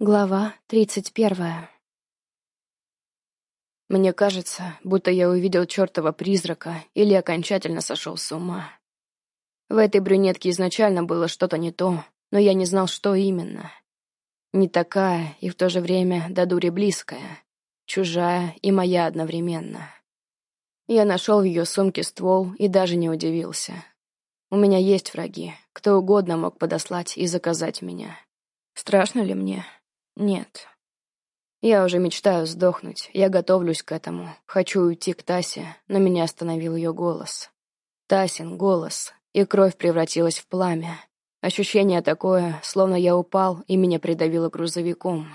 Глава тридцать первая. Мне кажется, будто я увидел чертова призрака или окончательно сошел с ума. В этой брюнетке изначально было что-то не то, но я не знал, что именно. Не такая и в то же время до дури близкая, чужая и моя одновременно. Я нашел в ее сумке ствол и даже не удивился. У меня есть враги, кто угодно мог подослать и заказать меня. Страшно ли мне? Нет. Я уже мечтаю сдохнуть, я готовлюсь к этому. Хочу уйти к Тасе, но меня остановил ее голос. Тасин голос, и кровь превратилась в пламя. Ощущение такое, словно я упал, и меня придавило грузовиком.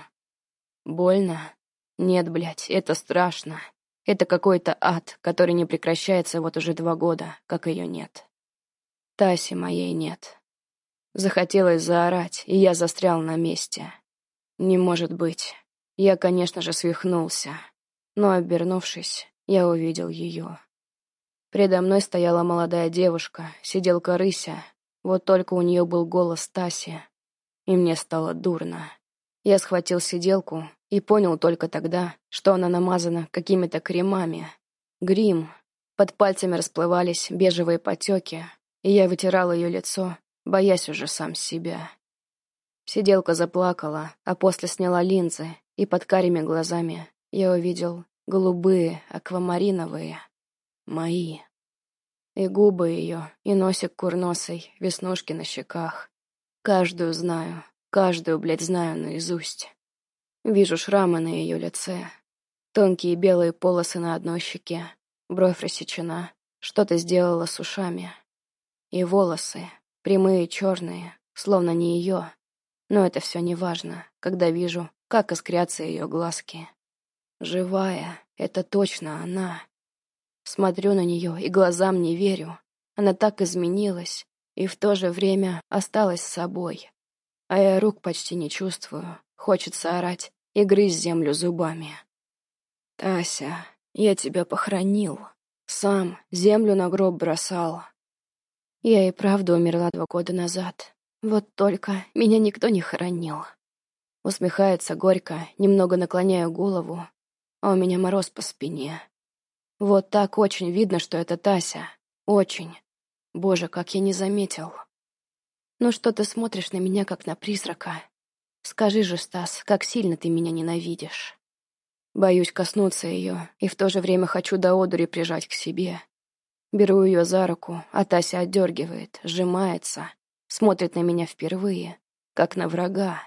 Больно? Нет, блядь, это страшно. Это какой-то ад, который не прекращается вот уже два года, как ее нет. Таси моей нет. Захотелось заорать, и я застрял на месте. Не может быть. Я, конечно же, свихнулся. Но, обернувшись, я увидел ее. Предо мной стояла молодая девушка, сиделка рыся. Вот только у нее был голос Таси. И мне стало дурно. Я схватил сиделку и понял только тогда, что она намазана какими-то кремами. Грим. Под пальцами расплывались бежевые потеки, и я вытирал ее лицо, боясь уже сам себя. Сиделка заплакала, а после сняла линзы, и под карими глазами я увидел голубые, аквамариновые, мои. И губы ее, и носик курносый, веснушки на щеках. Каждую знаю, каждую, блядь, знаю наизусть. Вижу шрамы на ее лице. Тонкие белые полосы на одной щеке. Бровь рассечена. Что-то сделала с ушами. И волосы, прямые черные, словно не ее, но это все не важно, когда вижу, как искрятся ее глазки. Живая, это точно она. Смотрю на нее и глазам не верю. Она так изменилась и в то же время осталась собой. А я рук почти не чувствую. Хочется орать и грызть землю зубами. «Тася, я тебя похоронил. Сам землю на гроб бросал. Я и правда умерла два года назад. Вот только меня никто не хоронил. Усмехается горько, немного наклоняю голову, а у меня мороз по спине. Вот так очень видно, что это Тася. Очень. Боже, как я не заметил. Ну что ты смотришь на меня, как на призрака? Скажи же, Стас, как сильно ты меня ненавидишь. Боюсь коснуться ее, и в то же время хочу до одури прижать к себе. Беру ее за руку, а Тася отдергивает, сжимается, смотрит на меня впервые, как на врага.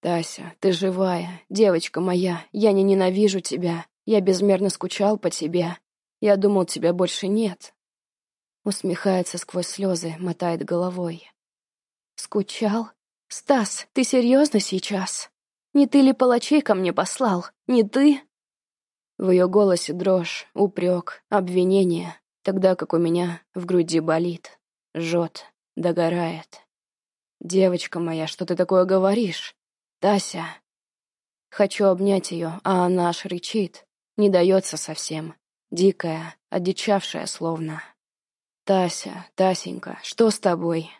«Тася, ты живая, девочка моя, я не ненавижу тебя, я безмерно скучал по тебе, я думал, тебя больше нет». Усмехается сквозь слезы, мотает головой. «Скучал? Стас, ты серьезно сейчас? Не ты ли палачей ко мне послал? Не ты?» В ее голосе дрожь, упрек, обвинение, тогда как у меня в груди болит, жжет догорает. «Девочка моя, что ты такое говоришь? Тася!» Хочу обнять ее, а она аж рычит, не дается совсем, дикая, одичавшая словно. «Тася, Тасенька, что с тобой?»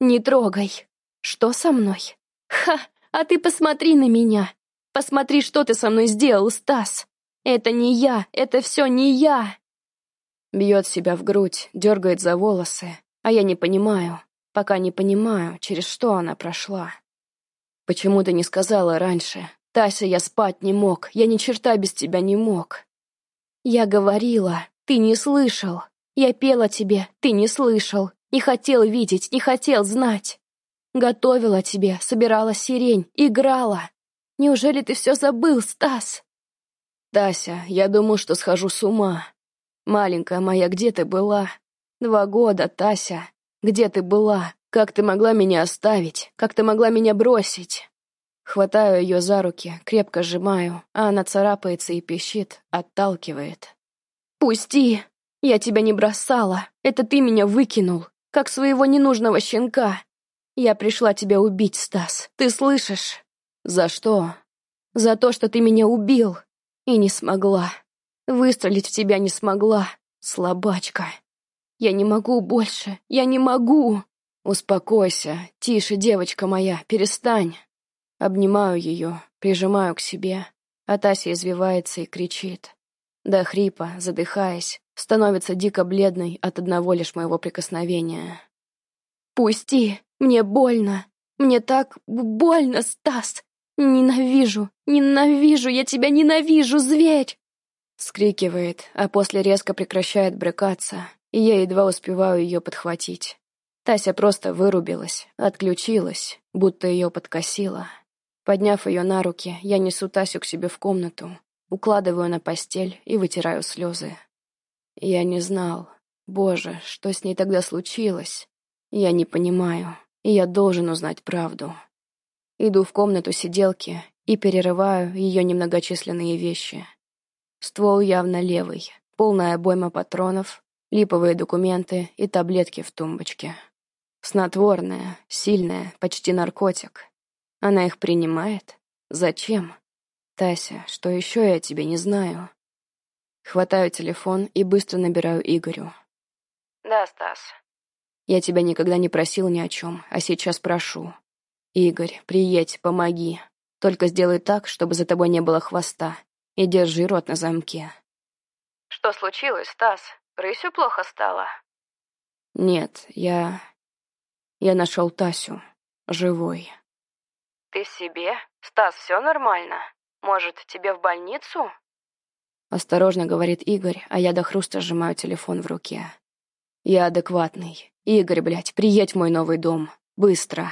«Не трогай! Что со мной? Ха! А ты посмотри на меня! Посмотри, что ты со мной сделал, Стас! Это не я, это все не я!» Бьет себя в грудь, дергает за волосы, а я не понимаю, пока не понимаю, через что она прошла. Почему ты не сказала раньше? Тася, я спать не мог, я ни черта без тебя не мог. Я говорила, ты не слышал. Я пела тебе, ты не слышал. Не хотел видеть, не хотел знать. Готовила тебе, собирала сирень, играла. Неужели ты все забыл, Стас? Тася, я думал, что схожу с ума. Маленькая моя, где ты была? Два года, Тася. Где ты была? Как ты могла меня оставить? Как ты могла меня бросить? Хватаю ее за руки, крепко сжимаю, а она царапается и пищит, отталкивает. «Пусти! Я тебя не бросала! Это ты меня выкинул, как своего ненужного щенка! Я пришла тебя убить, Стас, ты слышишь?» «За что?» «За то, что ты меня убил!» И не смогла. Выстрелить в тебя не смогла, слабачка. Я не могу больше, я не могу. Успокойся, тише, девочка моя, перестань. Обнимаю ее, прижимаю к себе, а Тася извивается и кричит. До хрипа, задыхаясь, становится дико бледной от одного лишь моего прикосновения. «Пусти! Мне больно! Мне так больно, Стас! Ненавижу! Ненавижу! Я тебя ненавижу, зверь!» Скрикивает, а после резко прекращает брыкаться, и я едва успеваю ее подхватить. Тася просто вырубилась, отключилась, будто ее подкосила. Подняв ее на руки, я несу Тасю к себе в комнату, укладываю на постель и вытираю слезы. Я не знал. Боже, что с ней тогда случилось? Я не понимаю, и я должен узнать правду. Иду в комнату сиделки и перерываю ее немногочисленные вещи. Ствол явно левый, полная обойма патронов, липовые документы и таблетки в тумбочке. Снотворная, сильная, почти наркотик. Она их принимает? Зачем? Тася, что еще я тебе не знаю? Хватаю телефон и быстро набираю Игорю. «Да, Стас». «Я тебя никогда не просил ни о чем, а сейчас прошу. Игорь, приедь, помоги. Только сделай так, чтобы за тобой не было хвоста. И держи рот на замке». «Что случилось, Стас? Рысю плохо стало?» «Нет, я... Я нашел Тасю. Живой». «Ты себе? Стас, все нормально? Может, тебе в больницу?» Осторожно, говорит Игорь, а я до хруста сжимаю телефон в руке. Я адекватный. Игорь, блядь, приедь в мой новый дом. Быстро.